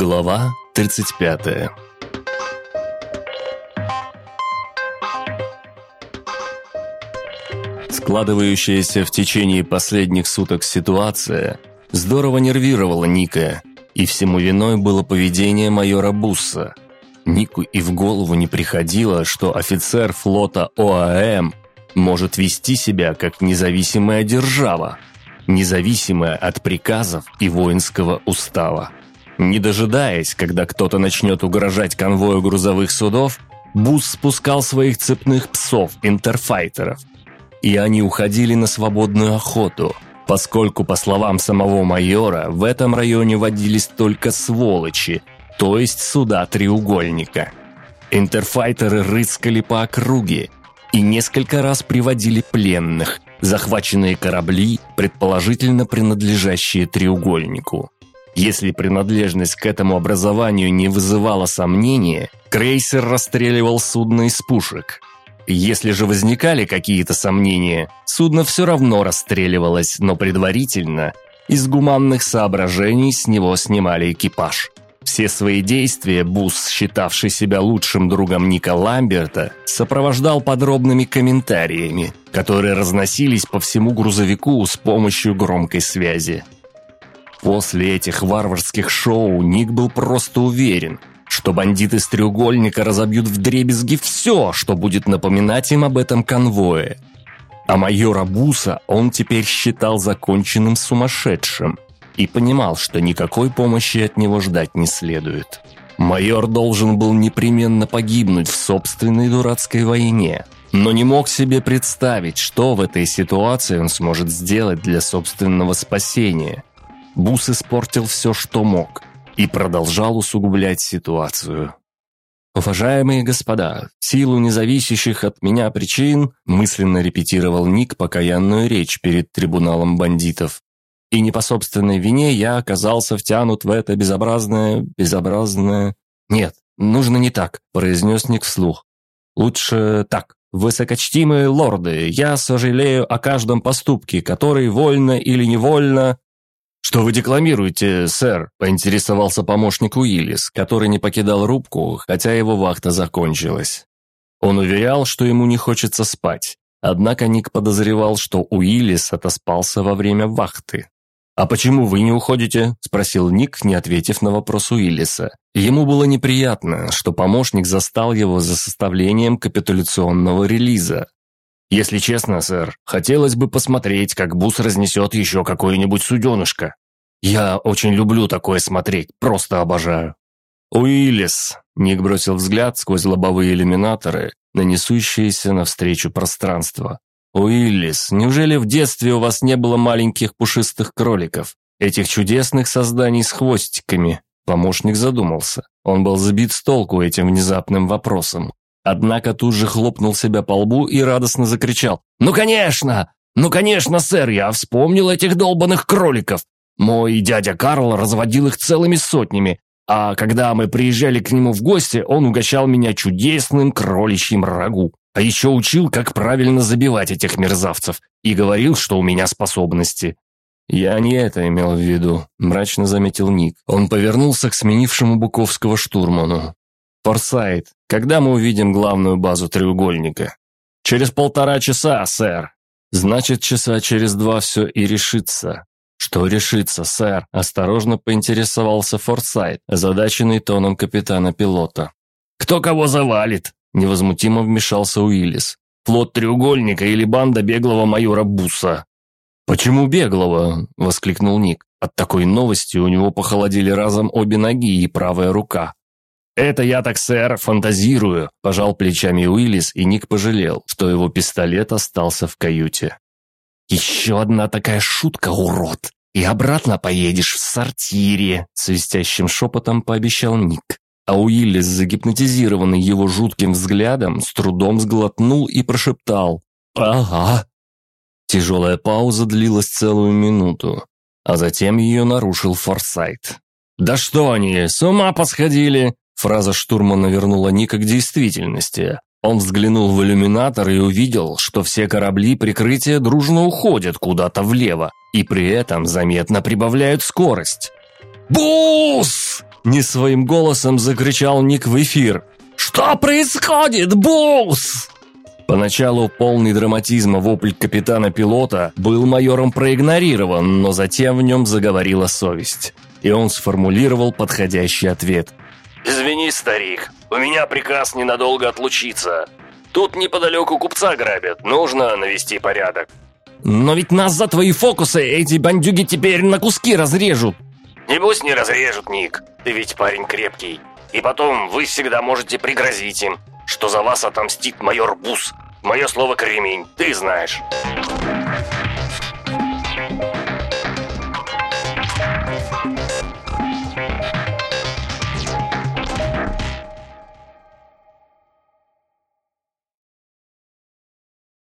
Глава 35 Складывающаяся в течение последних суток ситуация здорово нервировала Ника, и всему виной было поведение майора Бусса. Нику и в голову не приходило, что офицер флота ОАМ может вести себя как независимая держава, независимая от приказов и воинского устава. Не дожидаясь, когда кто-то начнет угрожать конвою грузовых судов, Бус спускал своих цепных псов, интерфайтеров. И они уходили на свободную охоту, поскольку, по словам самого майора, в этом районе водились только сволочи, то есть суда треугольника. Интерфайтеры рыскали по округе и несколько раз приводили пленных, захваченные корабли, предположительно принадлежащие треугольнику. Если принадлежность к этому образованию не вызывала сомнения, крейсер расстреливал судно из пушек. Если же возникали какие-то сомнения, судно все равно расстреливалось, но предварительно, из гуманных соображений с него снимали экипаж. Все свои действия Бус, считавший себя лучшим другом Ника Ламберта, сопровождал подробными комментариями, которые разносились по всему грузовику с помощью громкой связи. После этих варварских шоу Ник был просто уверен, что бандиты с треугольника разобьют в дребезги все, что будет напоминать им об этом конвое. А майора Буса он теперь считал законченным сумасшедшим и понимал, что никакой помощи от него ждать не следует. Майор должен был непременно погибнуть в собственной дурацкой войне, но не мог себе представить, что в этой ситуации он сможет сделать для собственного спасения – Бус испортил все, что мог, и продолжал усугублять ситуацию. «Уважаемые господа, силу независящих от меня причин мысленно репетировал Ник покаянную речь перед трибуналом бандитов. И не по собственной вине я оказался втянут в это безобразное... безобразное... Нет, нужно не так», – произнес Ник вслух. «Лучше так. Высокочтимые лорды, я сожалею о каждом поступке, который вольно или невольно «Что вы декламируете, сэр?» – поинтересовался помощник Уиллис, который не покидал рубку, хотя его вахта закончилась. Он уверял, что ему не хочется спать, однако Ник подозревал, что Уиллис отоспался во время вахты. «А почему вы не уходите?» – спросил Ник, не ответив на вопрос Уиллиса. Ему было неприятно, что помощник застал его за составлением капитуляционного релиза, если честно, сэр, хотелось бы посмотреть, как Бус разнесет еще какое-нибудь суденышко. Я очень люблю такое смотреть, просто обожаю. Уиллис, Ник бросил взгляд сквозь лобовые иллюминаторы на несущееся навстречу пространство. Уиллис, неужели в детстве у вас не было маленьких пушистых кроликов? Этих чудесных созданий с хвостиками? Помощник задумался. Он был сбит с толку этим внезапным вопросом. Однако тут же хлопнул себя по лбу и радостно закричал. «Ну, конечно! Ну, конечно, сэр, я вспомнил этих долбанных кроликов! Мой дядя Карл разводил их целыми сотнями, а когда мы приезжали к нему в гости, он угощал меня чудесным кроличьим рагу. А еще учил, как правильно забивать этих мерзавцев, и говорил, что у меня способности. «Я не это имел в виду», – мрачно заметил Ник. Он повернулся к сменившему Буковского штурману. «Форсайт, когда мы увидим главную базу треугольника?» «Через полтора часа, сэр». «Значит, часа через два все и решится». «Что решится, сэр?» – осторожно поинтересовался Форсайт, озадаченный тоном капитана-пилота. «Кто кого завалит?» – невозмутимо вмешался Уиллис. «Флот треугольника или банда беглого майора Буса?» «Почему беглого?» – воскликнул Ник. От такой новости у него похолодели разом обе ноги и правая рука. «Это я так, сэр, фантазирую», – пожал плечами Уиллис, и Ник пожалел, что его пистолет остался в каюте. «Еще одна такая шутка, урод! И обратно поедешь в сортире!» – свистящим шепотом пообещал Ник. А Уиллис, загипнотизированный его жутким взглядом, с трудом сглотнул и прошептал «Ага». Тяжелая пауза длилась целую минуту, а затем ее нарушил Форсайт. «Да что они, с ума посходили? Фраза штурмана вернула Ника к действительности. Он взглянул в иллюминатор и увидел, что все корабли прикрытия дружно уходят куда-то влево и при этом заметно прибавляют скорость. «Бус!» Не своим голосом закричал Ник в эфир. «Что происходит, босс?» Поначалу полный драматизма вопль капитана-пилота был майором проигнорирован, но затем в нем заговорила совесть. И он сформулировал подходящий ответ. «Извини, старик, у меня приказ ненадолго отлучиться. Тут неподалеку купца грабят, нужно навести порядок». «Но ведь нас за твои фокусы эти бандюги теперь на куски разрежут!» «Небось не разрежут, Ник, ты ведь парень крепкий. И потом вы всегда можете пригрозить им, что за вас отомстит майор Бус. Мое слово кремень, ты знаешь».